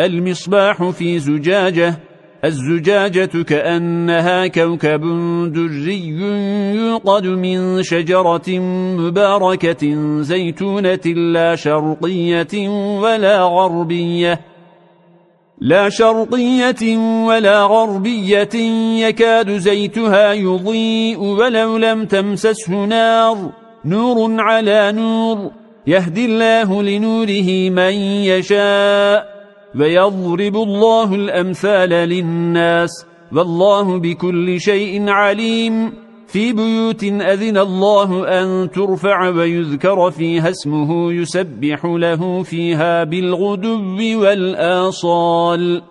المصباح في زجاجة الزجاجة كأنها كوكب دري يوقد من شجرة مباركة زيتونة لا شرقية ولا غربية. لا شرقية ولا غربية يكاد زيتها يضيء ولو لم تمسسه نار. نور على نور يهدي الله لنوره من يشاء. ويضرب الله الأمثال للناس والله بكل شيء عليم. في بيوت أذن الله أن ترفع ويذكر فيها اسمه يسبح له فيها بالغدو والآصال.